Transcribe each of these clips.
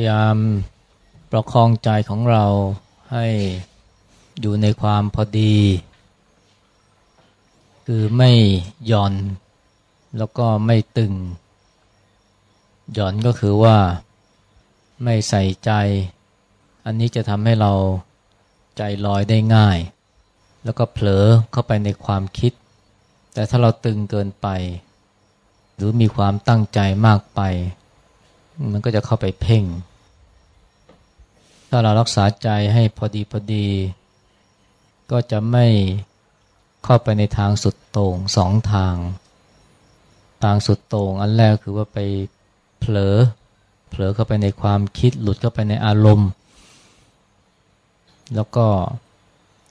พยายามประคองใจของเราให้อยู่ในความพอดี คือไม่หย่อน แล้วก็ไม่ตึง หย่อนก็คือว่าไม่ใส่ใจ อันนี้จะทำให้เราใจลอยได้ง่าย แล้วก็เผลอเข้าไปในความคิด แต่ถ้าเราตึงเกินไป หรือมีความตั้งใจมากไป มันก็จะเข้าไปเพ่ง ถ้าเรารักษาใจให้พอดีพอดี ก็จะไม่เข้าไปในทางสุดโต่งสองทาง ทางสุดโต่งอันแรกคือว่าไปเผลอ เผลอเข้าไปในความคิดหลุดเข้าไปในอารมณ์ แล้วก็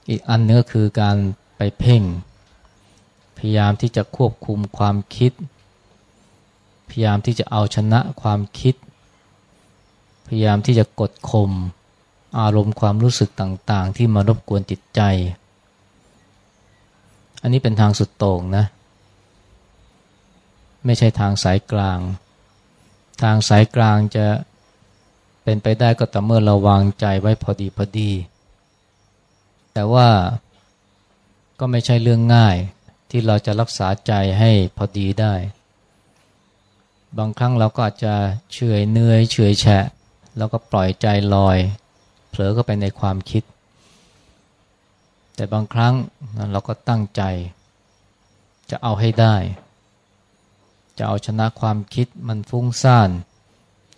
อีกอันนึงก็คือการไปเพ่ง พยายามที่จะควบคุมความคิด พยายามที่จะเอาชนะความคิด พยายามที่จะกดข่ม อารมณ์ความรู้สึกต่างๆ ที่มารบกวนจิตใจ อันนี้เป็นทางสุดโต่งนะ ไม่ใช่ทางสายกลาง ทางสายกลางจะเป็นไปได้ก็แต่เมื่อเราวางใจไว้พอดีพอดี แต่ว่าก็ไม่ใช่เรื่องง่ายที่เราจะรักษาใจให้พอดีได้ บางครั้งเราก็อาจจะเฉยเนื่อยเฉยแฉะ แล้วก็ปล่อยใจลอย เผลอเข้าไปในความคิด แต่บางครั้งเราก็ตั้งใจ จะเอาให้ได้ จะเอาชนะความคิดมันฟุ้งซ่าน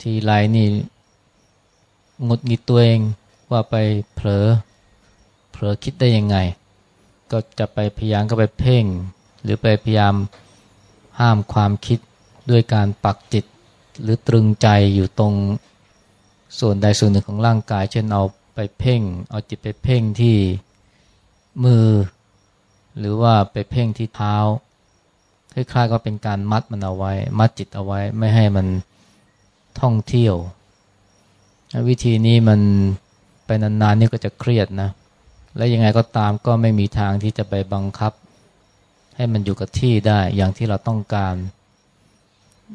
ทีไรนี่งดงิดตัวเองว่าไปเผลอ เผลอคิดได้ยังไง ก็จะไปพยายามก็ไปเพ่ง หรือไปพยายามห้ามความคิดด้วยการปักจิต หรือตรึงใจอยู่ตรง ส่วนใดส่วนหนึ่งของร่างกาย เช่นเอาไปเพ่ง เอาจิตไปเพ่งที่มือ หรือว่าไปเพ่งที่เท้าคล้ายๆก็เป็นการมัดมันเอาไว้ มัดจิตเอาไว้ไม่ให้มันท่องเที่ยว วิธีนี้มันไปนานๆนี่ก็จะเครียดนะ และยังไงก็ตามก็ไม่มีทางที่จะไปบังคับ ให้มันอยู่กับที่ได้อย่างที่เราต้องการ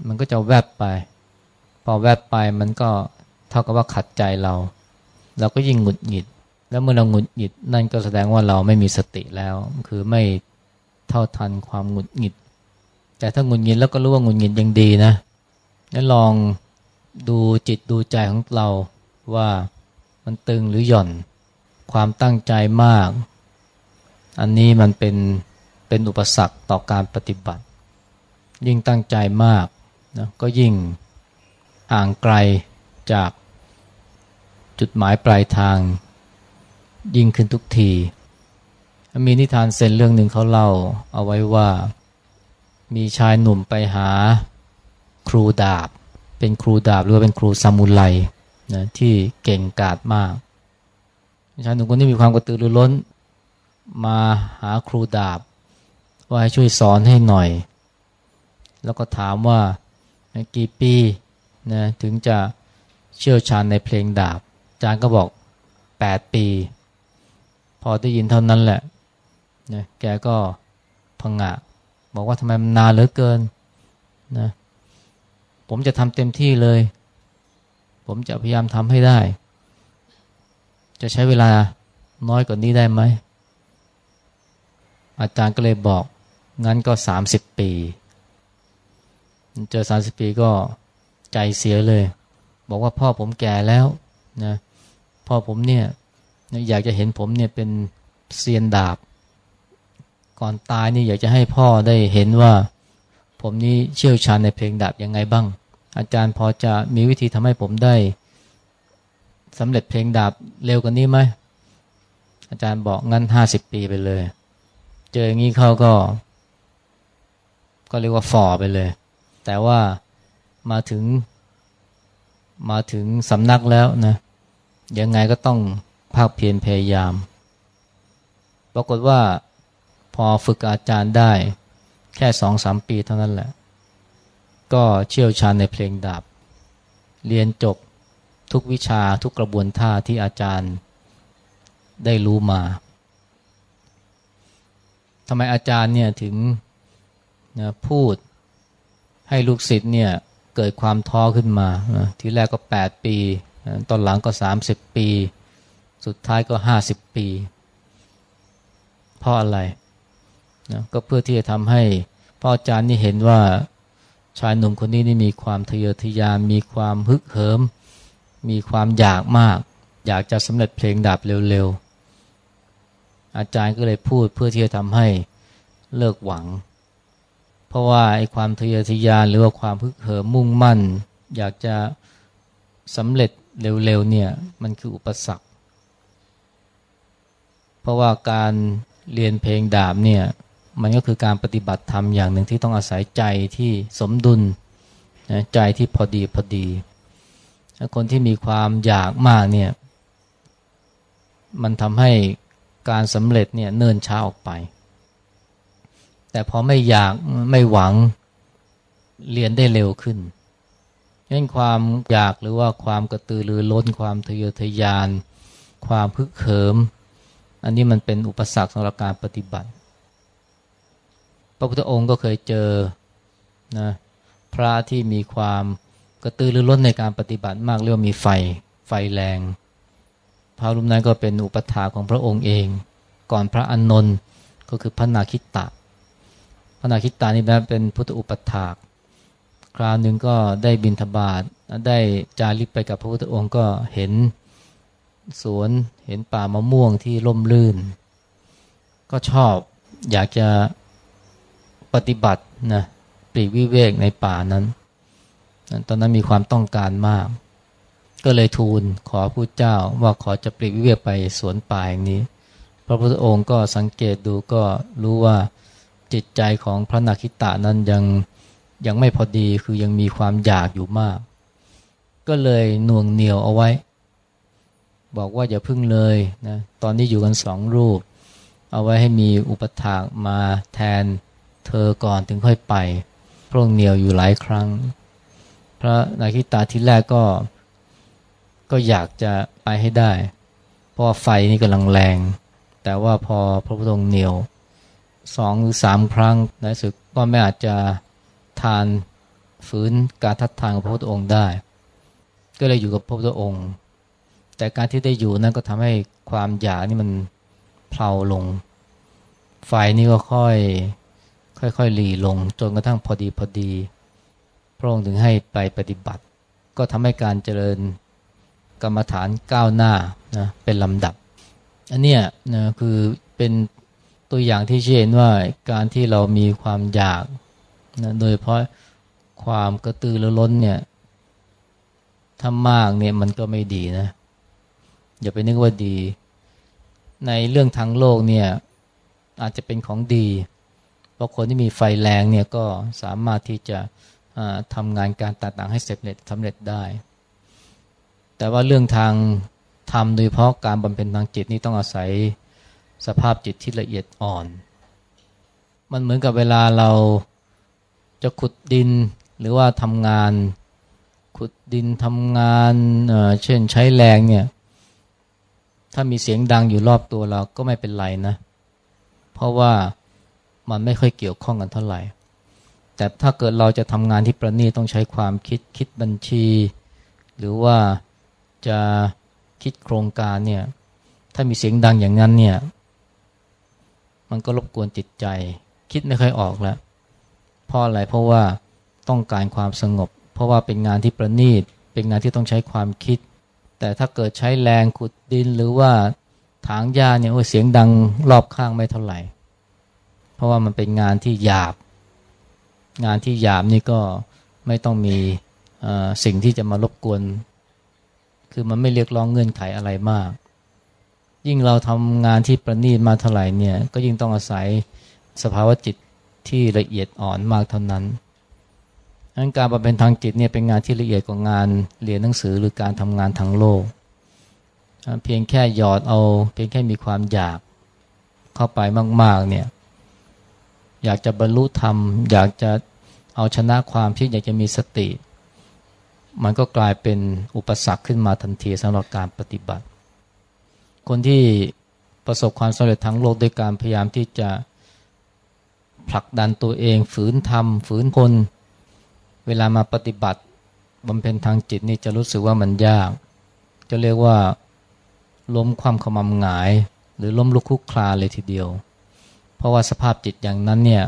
มันก็จะแวบไป พอแวบไปมันก็ ท่ากับว่าขัดใจเรา เราก็ยิ่งหงุดหงิด แล้วเมื่อเราหงุดหงิด นั่นก็แสดงว่าเราไม่มีสติแล้ว คือไม่เท่าทันความหงุดหงิด แต่ถ้าหงุดหงิดแล้วก็รู้ว่าหงุดหงิดยังดีนะงั้นลองดูจิตดูใจของเราว่ามันตึงหรือหย่อน ความตั้งใจมาก อันนี้มันเป็นเป็นอุปสรรคต่อการปฏิบัติ ยิ่งตั้งใจมากนะก็ยิ่งห่างไกลจาก จุดหมายปลายทางยิ่งขึ้นทุกที มีนิทานเซนเรื่องหนึ่งเขาเล่าเอาไว้ว่า มีชายหนุ่มไปหาครูดาบ เป็นครูดาบหรือว่าเป็นครูซามูไรนะที่เก่งกาจมาก ชายหนุ่มคนนี้มีความกระตือรือร้น มาหาครูดาบ ว่าให้ช่วยสอนให้หน่อย แล้วก็ถามว่ากี่ปีนะถึงจะเชี่ยวชาญในเพลงดาบ อาจารย์ก็บอกแปดปี พอได้ยินเท่านั้นแหละนะแกก็พังงะ บอกว่าทำไมมันนานเหลือเกินนะผมจะทำเต็มที่เลย ผมจะพยายามทำให้ได้ จะใช้เวลาน้อยกว่านี้ได้ไหม อาจารย์ก็เลยบอก งั้นก็สามสิบปี เจอสามสิบปีก็ใจเสียเลย บอกว่าพ่อผมแก่แล้ว นะพ่อผมเนี่ยอยากจะเห็นผมเนี่ยเป็นเซียนดาบ ก่อนตายนี่อยากจะให้พ่อได้เห็นว่า ผมนี่เชี่ยวชาญในเพลงดาบยังไงบ้าง อาจารย์พอจะมีวิธีทำให้ผมได้สำเร็จเพลงดาบเร็วกว่านี้ไหมอาจารย์บอกงั้นห้าสิบปีไปเลย เจออย่างนี้เขาก็ ก็เรียกว่าฝ่อไปเลย แต่ว่ามาถึง มาถึงสำนักแล้วนะ ยังไงก็ต้องภาคเพียรพยายาม ปรากฏว่าพอฝึกอาจารย์ได้แค่สองสามปีเท่านั้นแหละ ก็เชี่ยวชาญในเพลงดาบ เรียนจบทุกวิชาทุกกระบวนท่าที่อาจารย์ได้รู้มาทำไมอาจารย์เนี่ยถึงนะพูดให้ลูกศิษย์เนี่ยเกิดความท้อขึ้นมา ทีแรกก็ 8 ปี ตอนหลังก็ 30 ปี สุดท้ายก็ 50 ปี เพราะอะไรนะก็เพื่อที่จะทำให้พ่ออาจารย์นี่เห็นว่าชายหนุ่มคนนี้นี่มีความทะเยอทะยานมีความฮึกเหิม มีความอยากมาก อยากจะสำเร็จเพลงดาบเร็วๆ อาจารย์ก็เลยพูดเพื่อที่จะทำให้เลิกหวัง เพราะว่าไอ้ความทะเยอทะยานหรือว่าความฮึกเหิมมุ่งมั่น อยากจะสำเร็จ เร็วๆเนี่ยมันคืออุปสรรค เพราะว่าการเรียนเพลงดาบเนี่ยมันก็คือการปฏิบัติธรรมอย่างหนึ่งที่ต้องอาศัยใจที่สมดุลนะใจที่พอดีพอดี ถ้าคนที่มีความอยากมากเนี่ยมันทำให้การสำเร็จเนี่ยเนิ่นช้าออกไป แต่พอไม่อยากไม่หวังเรียนได้เร็วขึ้น นั่นความอยากหรือว่าความกระตือรือร้นความทะเยอทะยาน ความพึกเขิม อันนี้มันเป็นอุปสรรคสำหรับการปฏิบัติ พระพุทธองค์ก็เคยเจอนะพระที่มีความกระตือรือร้นในการปฏิบัติมากเรียกว่ามีไฟไฟแรง พระรูปนั้นก็เป็นอุปถาของพระองค์เอง ก่อนพระอนนนท์ก็คือพระนาคิตะพระนาคิตานี่นะเป็นพุทธอุปถาก คราวหนึ่งก็ได้บินทบาทได้จาริกไปกับพระพุทธองค์ก็เห็นสวนเห็นป่ามะม่วงที่ร่มรื่น ก็ชอบอยากจะปฏิบัตินะปลีกวิเวกในป่านั้น ตอนนั้นมีความต้องการมาก ก็เลยทูลขอพระเจ้าว่าขอจะปลีกวิเวกไปสวนป่าอย่างนี้ พระพุทธองค์ก็สังเกตดูก็รู้ว่าจิตใจของพระนาคิตะนั้นยัง ยังไม่พอดีคือยังมีความอยากอยู่มาก ก็เลยน่วงเหนียวเอาไว้ บอกว่าอย่าพึ่งเลยนะตอนนี้อยู่กันสองรูป เอาไว้ให้มีอุปถากมาแทนเธอก่อนถึงค่อยไปพระองค์เหนียวอยู่หลายครั้ง พระนาคิตาทีแรกก็ ก็อยากจะไปให้ได้ เพราะไฟนี่กำลังแรง แต่ว่าพอพระพุทธองค์เหนียวสองหรือสามครั้งในสุดก็ไม่อาจจะ ทานฝืนการทัดทานของพระพุทธองค์ได้ ก็เลยอยู่กับพระพุทธองค์ แต่การที่ได้อยู่นั้นก็ทำให้ความอยากนี่มันเพลาลง ไฟนี่ก็ค่อยค่อยๆหลีลง จนกระทั่งพอดีพอดี พระองค์ถึงให้ไปปฏิบัติ ก็ทำให้การเจริญกรรมฐานก้าวหน้านะเป็นลำดับ อันเนี้ยนะคือเป็นตัวอย่างที่เช่นว่าการที่เรามีความอยาก นะโดยเพราะความกระตือรือร้นเนี่ยถ้ามากเนี่ยมันก็ไม่ดีนะ อย่าไปนึกว่าดี ในเรื่องทางโลกเนี่ยอาจจะเป็นของดี เพราะคนที่มีไฟแรงเนี่ยก็สามารถที่จะทำงานการต่างๆให้เสร็จสำเร็จได้ แต่ว่าเรื่องทางทำโดยเพราะการบำเพ็ญทางจิตนี่ต้องอาศัยสภาพจิตที่ละเอียดอ่อน มันเหมือนกับเวลาเรา จะขุดดินหรือว่าทำงาน ขุดดินทำงานเเช่นใช้แรงเนี่ย ถ้ามีเสียงดังอยู่รอบตัวเราก็ไม่เป็นไรนะ เพราะว่ามันไม่ค่อยเกี่ยวข้องกันเท่าไหร่ แต่ถ้าเกิดเราจะทำงานที่ประณีตต้องใช้ความคิดคิดบัญชี หรือว่าจะคิดโครงการเนี่ย ถ้ามีเสียงดังอย่างนั้นเนี่ย มันก็รบกวนจิตใจ คิดไม่ค่อยออกแล้ว เพราะอะไรเพราะว่าต้องการความสงบ เพราะว่าเป็นงานที่ประณีต เป็นงานที่ต้องใช้ความคิด แต่ถ้าเกิดใช้แรงขุดดินหรือว่าถางหญ้าเนี่ยโอ้เสียงดังรอบข้างไม่เท่าไหร่ เพราะว่ามันเป็นงานที่หยาบ งานที่หยาบนี่ก็ไม่ต้องมีสิ่งที่จะมารบกวน คือมันไม่เรียกร้องเงื่อนไขอะไรมาก ยิ่งเราทำงานที่ประณีตมาเท่าไหร่เนี่ยก็ยิ่งต้องอาศัยสภาวะจิต ที่ละเอียดอ่อนมากเท่านั้นนั้นการบำเพ็ญทางจิตเนี่ยเป็นงานที่ละเอียดกว่างานเรียนหนังสือหรือการทำงานทางโลก เพียงแค่หยอดเอาเพียงแค่มีความอยากเข้าไปมาก ๆ เนี่ยอยากจะบรรลุธรรม อยากจะเอาชนะความที่อยากจะมีสติ มันก็กลายเป็นอุปสรรคขึ้นมาทันทีสำหรับการปฏิบัติ คนที่ประสบความสำเร็จทั้งโลกด้วยการพยายามที่จะ ผลักดันตัวเอง ฝืนทำฝืนคน เวลามาปฏิบัติบำเพ็ญทางจิตนี่จะรู้สึกว่ามันยาก จะเรียกว่าล้มความขมำหงาย หรือล้มลุกคุกคลาเลยทีเดียว เพราะว่าสภาพจิตอย่างนั้นเนี่ย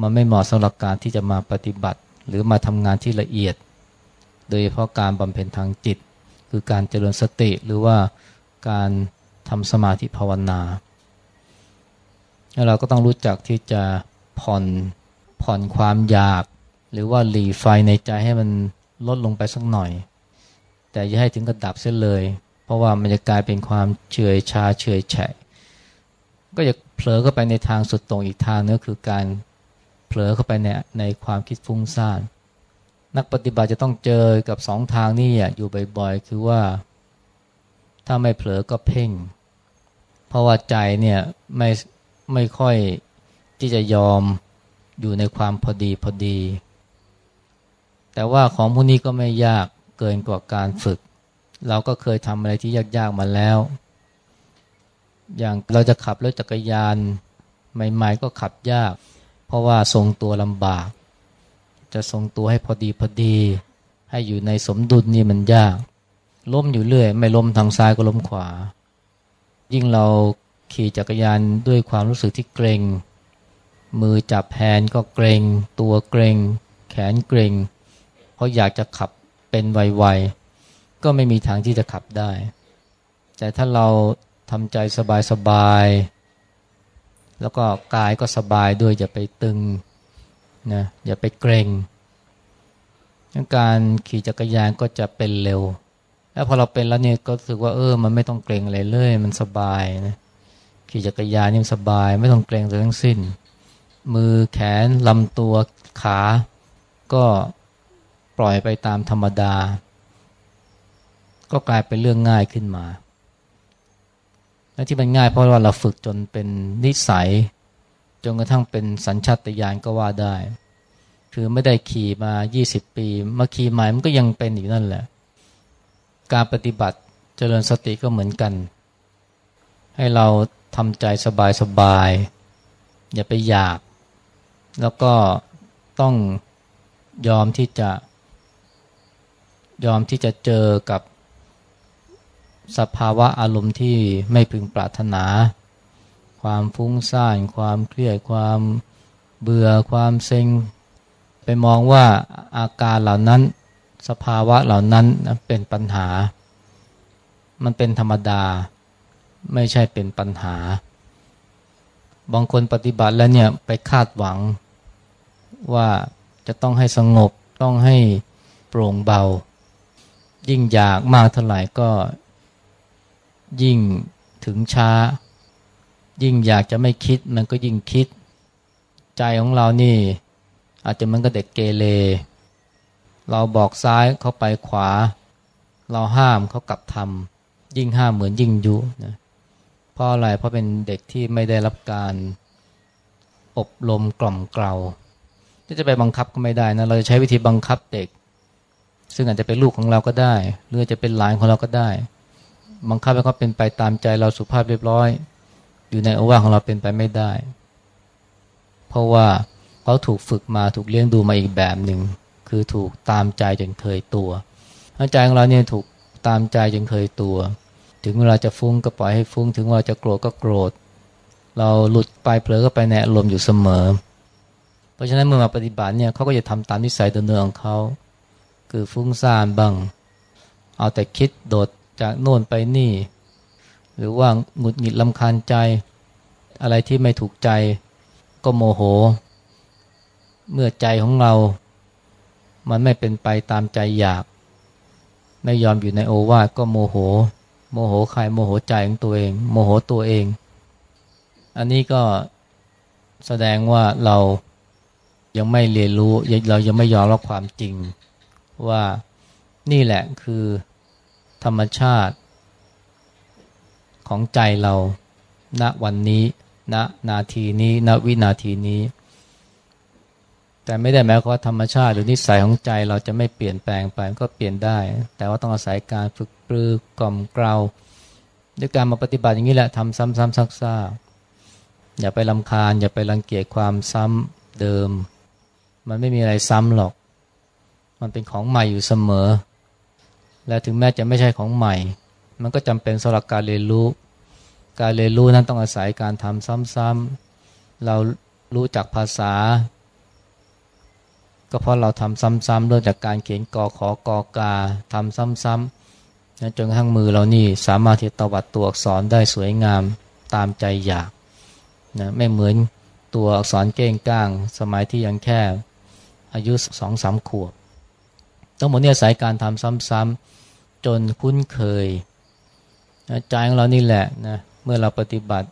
มันไม่เหมาะสำหรับการที่จะมาปฏิบัติ หรือมาทำงานที่ละเอียด โดยเฉพาะการบำเพ็ญทางจิต คือการเจริญสติหรือว่าการทำสมาธิภาวนาแล้วเราก็ต้องรู้จักที่จะ ผ่อนผ่อนความอยาก หรือว่าหลีไฟในใจให้มันลดลงไปสักหน่อย แต่อย่าให้ถึงกระดับเสียเลย เพราะว่ามันจะกลายเป็นความเฉยชาเฉยแฉะก็จะเผลอเข้าไปในทางสุดตรงอีกทางนึงคือการเผลอเข้าไปในในความคิดฟุ้งซ่านนักปฏิบัติจะต้องเจอกับสองทางนี่อยู่บ่อยๆ คือว่า ถ้าไม่เผลอก็เพ่ง เพราะว่าใจเนี่ยไม่ไม่ค่อย ที่จะยอมอยู่ในความพอดีพอดี แต่ว่าของพวกนี้ก็ไม่ยากเกินกว่าการฝึก เราก็เคยทำอะไรที่ยากๆมาแล้ว อย่างเราจะขับรถจักรยานใหม่ๆก็ขับยาก เพราะว่าทรงตัวลำบาก จะทรงตัวให้พอดีพอดี ให้อยู่ในสมดุลนี่มันยาก ล้มอยู่เรื่อย ไม่ล้มทางซ้ายก็ล้มขวา ยิ่งเราขี่จักรยานด้วยความรู้สึกที่เกรง มือจับแฮนก็เกรงตัวเกรงแขนเกรงเพราะอยากจะขับเป็นไวๆก็ไม่มีทางที่จะขับได้ แต่ถ้าเราทำใจสบายๆแล้วก็กายก็สบายด้วยอย่าไปตึงนะอย่าไปเกรงการขี่จักรยานก็จะเป็นเร็ว แล้วพอเราเป็นแล้วเนี่ยก็รู้สึกว่าเออ มันไม่ต้องเกรงอะไรเลย มันสบายนะขี่จักรยานนี่สบาย ไม่ต้องเกรงเลยทั้งสิ้น มือแขนลำตัวขา ก็ปล่อยไปตามธรรมดา ก็กลายเป็นเรื่องง่ายขึ้นมาและที่มันง่ายเพราะว่าเราฝึกจนเป็นนิสัย จนกระทั่งเป็นสัญชาตญาณก็ว่าได้ คือไม่ได้ขี่มา 20 ปีมาขี่ใหม่มันก็ยังเป็นอยู่นั่นแหละ การปฏิบัติเจริญสติก็เหมือนกัน ให้เราทำใจสบายๆอย่าไปอยาก แล้วก็ต้องยอมที่จะ ยอมที่จะเจอกับสภาวะอารมณ์ที่ไม่พึงปรารถนา ความฟุ้งซ่าน ความเครียด ความเบื่อ ความเซ็ง ไปมองว่าอาการเหล่านั้น สภาวะเหล่านั้นเป็นปัญหา มันเป็นธรรมดา ไม่ใช่เป็นปัญหา บางคนปฏิบัติแล้วเนี่ยไปคาดหวัง ว่าจะต้องให้สงบต้องให้โปร่งเบา ยิ่งอยากมากเท่าไหร่ก็ยิ่งถึงช้า ยิ่งอยากจะไม่คิดมันก็ยิ่งคิด ใจของเรานี่ อาจจะมันก็เด็กเกเรเราบอกซ้ายเขาไปขวา เราห้ามเขากลับทำยิ่งห้ามเหมือนยิ่งยุนะเพราะอะไรเพราะเป็นเด็กที่ไม่ได้รับการอบรมกล่อมเกลา ที่จะไปบังคับก็ไม่ได้นะเราจะใช้วิธีบังคับเด็ก ซึ่งอาจจะเป็นลูกของเราก็ได้ หรือจะเป็นหลานของเราก็ได้ บังคับให้เขาเป็นไปตามใจเราสุภาพเรียบร้อย อยู่ในอวาของเราเป็นไปไม่ได้ เพราะว่าเขาถูกฝึกมาถูกเลี้ยงดูมาอีกแบบหนึ่งคือถูกตามใจจนเคยตัวใจของเราเนี่ยถูกตามใจจนเคยตัว ถึงเวลาจะฟุ้งก็ปล่อยให้ฟุ้ง ถึงเวลาจะโกรธก็โกรธ เราหลุดไปเผลอก็ไปในอารมณ์อยู่เสมอ ราะฉะนั้นเมื่อมาปฏิบัติเนี่ยเขาก็จะทำตามนิสัยเดิมๆของเขาคือฟุ้งซ่านบ้าง เอาแต่คิดโดดจากโน่นไปนี่ หรือว่าหงุดหงิดลำคาญใจ อะไรที่ไม่ถูกใจก็โมโห เมื่อใจของเรา มันไม่เป็นไปตามใจอยาก ไม่ยอมอยู่ในโอวาทก็โมโห โมโหใครโมโหใจของตัวเอง โมโหตัวเอง อันนี้ก็แสดงว่าเรา ยังไม่เรียนรู้เรายังไม่ยอมรับความจริง ว่านี่แหละคือธรรมชาติของใจเราณวันนี้ณนาทีนี้ณวินาทีนี้ แต่ไม่ได้หมายความว่าธรรมชาติหรือนิสัยของใจเราจะไม่เปลี่ยนแปลงไปก็เปลี่ยนได้ แต่ว่าต้องอาศัยการฝึกปรือกล่อมเกลาด้วยการมาปฏิบัติอย่างนี้แหละทำซ้ำๆซักๆอย่าไปลำคาญ อย่าไปรังเกียจความซ้ำเดิม มันไม่มีอะไรซ้ำหรอก มันเป็นของใหม่อยู่เสมอ และถึงแม้จะไม่ใช่ของใหม่ มันก็จำเป็นสำหรับการเรียนรู้ การเรียนรู้นั้นต้องอาศัยการทำซ้ำๆเรารู้จักภาษา ก็เพราะเราทำซ้ำๆเริ่มจากการเขียนกอขอกอกาทำซ้ำๆจนกระทั่งมือเรานี่สามารถที่ตวัดตัวอักษรได้สวยงามตามใจอยากนะไม่เหมือนตัวอักษรเก้งก้าง สมัยที่ยังแค่ อายุสองสามขวบทั้งหมดเนี่ยสายการทำซ้ำๆจนคุ้นเคยใจของเรานี่แหละนะเมื่อเราปฏิบัติ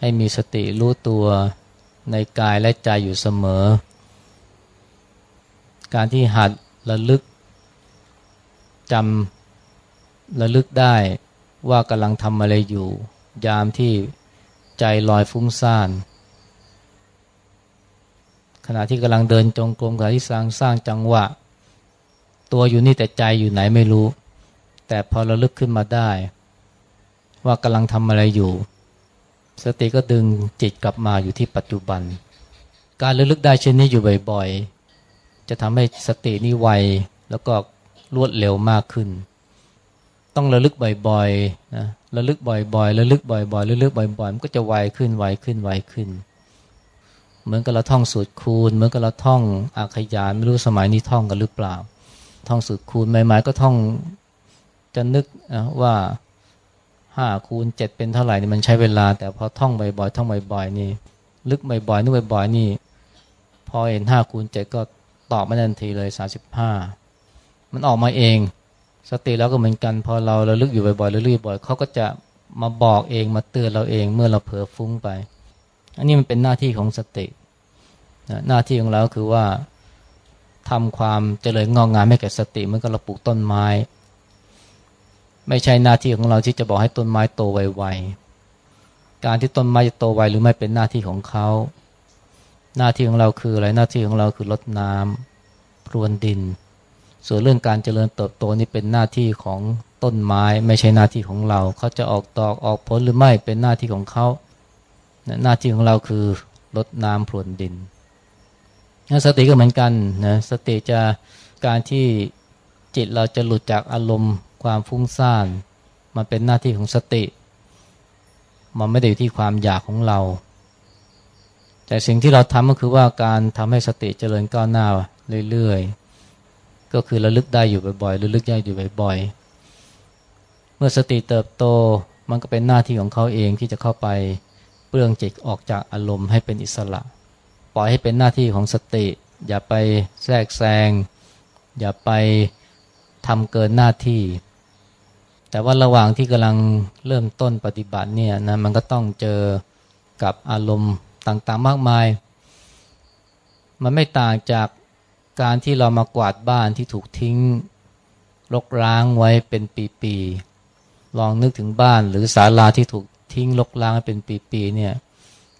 ให้มีสติรู้ตัวในกายและใจอยู่เสมอ การที่หัดระลึกจำระลึกได้ว่ากำลังทำอะไรอยู่ ยามที่ใจลอยฟุ้งซ่าน ขณะที่กำลังเดินจงกรมขณะที่สร้างสร้างจังหวะ ตัวอยู่นี่แต่ใจอยู่ไหนไม่รู้ แต่พอเราลึกขึ้นมาได้ ว่ากำลังทำอะไรอยู่ สติก็ดึงจิตกลับมาอยู่ที่ปัจจุบัน การระลึกได้เช่นนี้อยู่บ่อยๆ จะทำให้สตินี่ไวแล้วก็รวดเร็วมากขึ้น ต้องระลึกบ่อยๆนะระลึกบ่อยๆระลึกบ่อยๆระลึกบ่อยๆมันก็จะไวขึ้นไวขึ้นไวขึ้น เหมือนกับเราท่องสูตรคูณ เหมือนกับเราท่องอาขยานไม่รู้สมัยนี้ท่องกันหรือเปล่า ท่องสูตรคูณใหม่ๆก็ท่องจะนึกนะว่าห้าคูณเจ็ดเป็นเท่าไหร่นี่มันใช้เวลา แต่พอท่องบ่อยๆท่องบ่อยๆนี่ลึกบ่อยๆนึกบ่อยๆนี่ พอเห็นห้าคูณเจ็ดก็ตอบมาทันทีเลยสาสิบห้ามันออกมาเอง สติแล้วก็เหมือนกัน พอเราเราลึกอยู่บ่อยๆเรื่อยๆบ่อยเขาก็จะมาบอกเองมาเตือนเราเองเมื่อเราเผลอฟุ้งไป อันนี้มันเป็นหน้าที่ของสติหน้าที่ของเราคือว่าทำความเจริญงอกงามให้แก่สติเมื่อกับเราปลูกต้นไม้ ไม่ใช่หน้าที่ของเราที่จะบอกให้ต้นไม้โตไวๆการที่ต้นไม้จะโตไวหรือไม่เป็นหน้าที่ของเขาหน้าที่ของเราคืออะไรหน้าที่ของเราคือรดน้ำพรวนดิน ส่วนเรื่องการเจริญเติบโตนี่เป็นหน้าที่ของต้นไม้ ไม่ใช่หน้าที่ของเรา เขาจะออกดอกออกผลหรือไม่เป็นหน้าที่ของเขา หน้าที่ของเราคือลดน้ำพรวนดินสติก็เหมือนกันนะสติจะการที่จิตเราจะหลุดจากอารมณ์ความฟุ้งซ่าน มันเป็นหน้าที่ของสติ มันไม่ได้อยู่ที่ความอยากของเรา แต่สิ่งที่เราทำก็คือว่าการทำให้สติเจริญก้าวหน้าเรื่อยๆ ก็คือระลึกได้อยู่บ่อยๆระลึกได้อยู่บ่อยๆ เมื่อสติเติบโตมันก็เป็นหน้าที่ของเขาเองที่จะเข้าไป เปลืองจิตออกจากอารมณ์ให้เป็นอิสระ ปล่อยให้เป็นหน้าที่ของสติ อย่าไปแทรกแซง อย่าไปทำเกินหน้าที่ แต่ว่าระหว่างที่กำลังเริ่มต้นปฏิบัติเนี่ยนะมันก็ต้องเจอกับอารมณ์ต่างๆมากมาย มันไม่ต่างจากการที่เรามากวาดบ้านที่ถูกทิ้งรกร้างไว้เป็นปีๆ ลองนึกถึงบ้านหรือศาลาที่ถูก ทิ้งลกล้างเป็นปีๆเนี่ย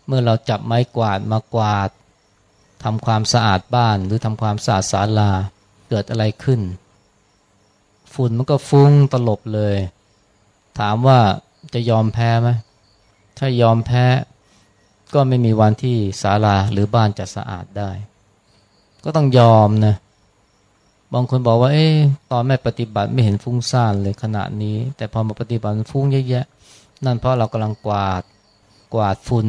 เมื่อเราจับไม้กวาดมากวาดทำความสะอาดบ้านหรือทำความสะอาดศาลาเกิดอะไรขึ้น ฝุ่นมันก็ฟุ้งตลบเลย ถามว่าจะยอมแพ้ไหมถ้ายอมแพ้ก็ไม่มีวันที่ศาลาหรือบ้านจะสะอาดได้ ก็ต้องยอมนะบางคนบอกว่า เอ๊ตอนไม่ปฏิบัติไม่เห็นฟุ้งซ่านเลยขณะนี้ แต่พอมาปฏิบัติฟุ้งเยอะแยะ นั่นเพราะเรากำลังกวาดกวาดฝุ่น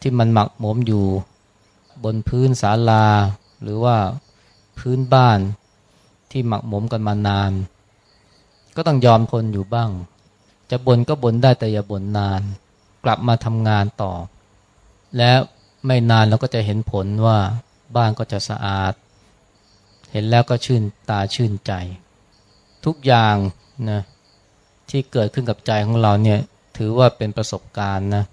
ที่มันหมักหมมอยู่บนพื้นศาลา หรือว่าพื้นบ้านที่หมักหมมกันมานาน ก็ต้องยอมทนอยู่บ้าง จะบ่นก็บ่นได้แต่อย่าบ่นนาน กลับมาทำงานต่อ แล้วไม่นานเราก็จะเห็นผลว่าบ้านก็จะสะอาด เห็นแล้วก็ชื่นตาชื่นใจ ทุกอย่างนะที่เกิดขึ้นกับใจของเราเนี่ย ถือว่าเป็นประสบการณ์นะ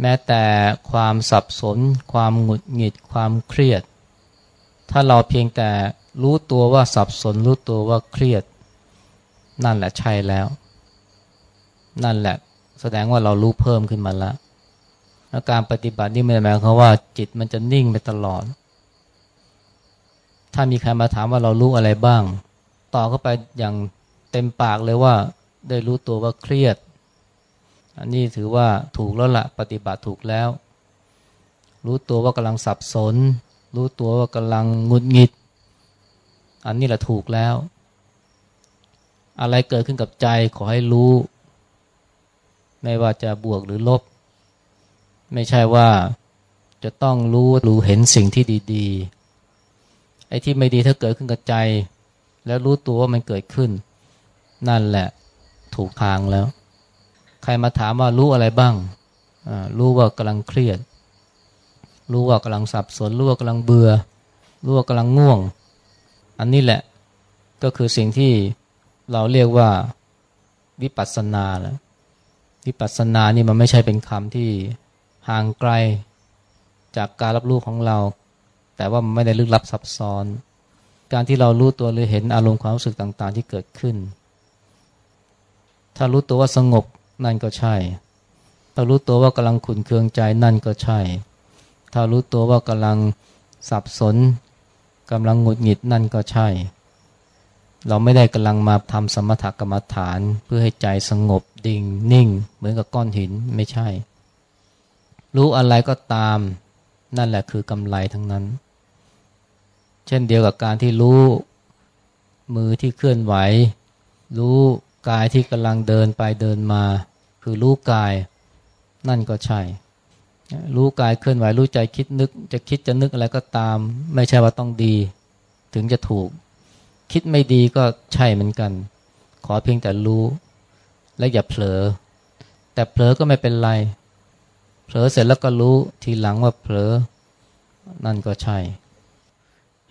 แม้แต่ความสับสน ความหงุดหงิดความเครียด ถ้าเราเพียงแต่รู้ตัวว่าสับสน รู้ตัวว่าเครียด นั่นแหละใช่แล้ว นั่นแหละ แสดงว่าเรารู้เพิ่มขึ้นมาแล้วแล้วการปฏิบัตินี่ไม่ได้หมายความว่าจิตมันจะนิ่งไปตลอด ถ้ามีใครมาถามว่าเรารู้อะไรบ้าง ต่อเข้าไปอย่างเต็มปากเลยว่า ได้รู้ตัวว่าเครียด อันนี้ถือว่าถูกแล้วละปฏิบัติถูกแล้ว รู้ตัวว่ากำลังสับสน รู้ตัวว่ากำลังงุดหงิด อันนี้แหละถูกแล้ว อะไรเกิดขึ้นกับใจขอให้รู้ ไม่ว่าจะบวกหรือลบ ไม่ใช่ว่าจะต้องรู้รู้เห็นสิ่งที่ดีๆ ไอ้ที่ไม่ดีถ้าเกิดขึ้นกับใจ แล้วรู้ตัวว่ามันเกิดขึ้น นั่นแหละ ถูกทางแล้ว ใครมาถามว่ารู้อะไรบ้าง รู้ว่ากำลังเครียด รู้ว่ากำลังสับสน รู้ว่ากำลังเบื่อ รู้ว่ากำลังง่วง อันนี้แหละก็คือสิ่งที่เราเรียกว่าวิปัสสนาแล้ววิปัสสนานี่มันไม่ใช่เป็นคำที่ห่างไกลจากการรับรู้ของเรา แต่ว่ามันไม่ได้ลึกลับซับซ้อน การที่เรารู้ตัวหรือเห็นอารมณ์ความรู้สึกต่างๆ ที่เกิดขึ้น ถ้ารู้ตัวว่าสงบนั่นก็ใช่ ถ้ารู้ตัวว่ากำลังขุนเคืองใจนั่นก็ใช่ ถ้ารู้ตัวว่ากำลังสับสนกำลังหงุดหงิดนั่นก็ใช่ เราไม่ได้กำลังมาทำสมถกรรมฐานเพื่อให้ใจสงบดิ่งนิ่ง เหมือนกับก้อนหินไม่ใช่ รู้อะไรก็ตามนั่นแหละคือกำไรทั้งนั้น เช่นเดียวกับการที่รู้มือที่เคลื่อนไหว รู้ กายที่กำลังเดินไปเดินมา คือรู้กายนั่นก็ใช่ รู้กายเคลื่อนไหวรู้ใจคิดนึก จะคิดจะนึกอะไรก็ตาม ไม่ใช่ว่าต้องดี ถึงจะถูก คิดไม่ดีก็ใช่เหมือนกัน ขอเพียงแต่รู้ และอย่าเผลอ แต่เผลอก็ไม่เป็นไร เผลอเสร็จแล้วก็รู้ทีหลังว่าเผลอ นั่นก็ใช่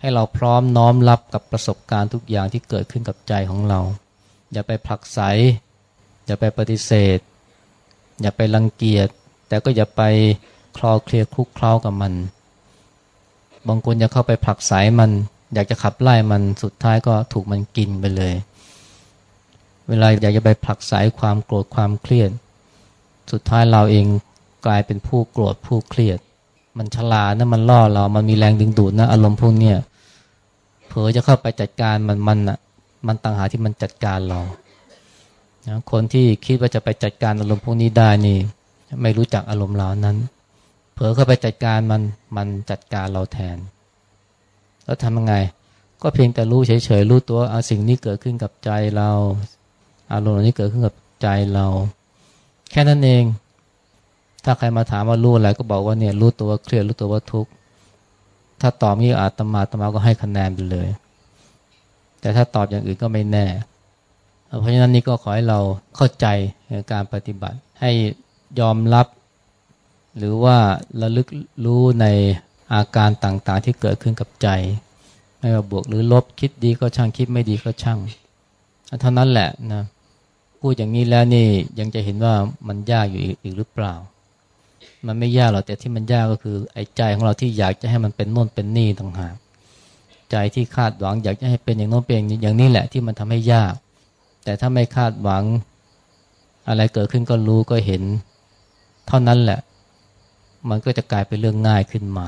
ให้เราพร้อมน้อมรับกับประสบการณ์ทุกอย่างที่เกิดขึ้นกับใจของเรา อย่าไปผลักไส อย่าไปปฏิเสธ อย่าไปรังเกียจ แต่ก็อย่าไปคลอเคลียคลุกคล้ากับมัน บางคนจะเข้าไปผลักไสมัน อยากจะขับไล่มันสุดท้ายก็ถูกมันกินไปเลย เวลาอยากจะไปผลักไสความโกรธความเครียด สุดท้ายเราเองกลายเป็นผู้โกรธผู้เครียด มันฉลาดนะมันล่อเรา มันมีแรงดึงดูดนะอารมณ์พวกเนี้ยเผลอจะเข้าไปจัดการมันมันอะ มันต่างหาที่มันจัดการเรานะคนที่คิดว่าจะไปจัดการอารมณ์พวกนี้ได้นี่ ไม่รู้จักอารมณ์เรานั้น เผลอเข้าไปจัดการมันมันจัดการเราแทน แล้วทำยังไง ก็เพียงแต่รู้เฉยๆรู้ตัวเอาสิ่งนี้เกิดขึ้นกับใจเรา อารมณ์นี้เกิดขึ้นกับใจเรา แค่นั้นเอง ถ้าใครมาถามว่ารู้อะไรก็บอกว่าเนี่ยรู้ตัวว่าเครียดรู้ตัวว่าทุกข์ถ้าตอบนี้อาตมาตมาก็ให้คะแนนไปเลย แต่ถ้าตอบอย่างอื่นก็ไม่แน่ เพราะฉะนั้นนี่ก็ขอให้เราเข้าใจในการปฏิบัติ ให้ยอมรับ หรือว่าระลึกรู้ในอาการต่างๆ ที่เกิดขึ้นกับใจ ไม่ว่าบวกหรือลบคิดดีก็ช่างคิดไม่ดีก็ช่างเท่านั้นแหละนะพูดอย่างนี้แล้วนี่ยังจะเห็นว่ามันยากอยู่อีกหรือเปล่า มันไม่ยากหรอกแต่ที่มันยากก็คือไอ้ใจของเราที่อยากจะให้มันเป็นโน่นเป็นนี่ต่างหาก ใจที่คาดหวัง อยากจะให้เป็นอย่างโน้นเป็นอย่างนี้แหละที่มันทำให้ยาก แต่ถ้าไม่คาดหวังอะไรเกิดขึ้นก็รู้ก็เห็น เท่านั้นแหละ มันก็จะกลายเป็นเรื่องง่ายขึ้นมา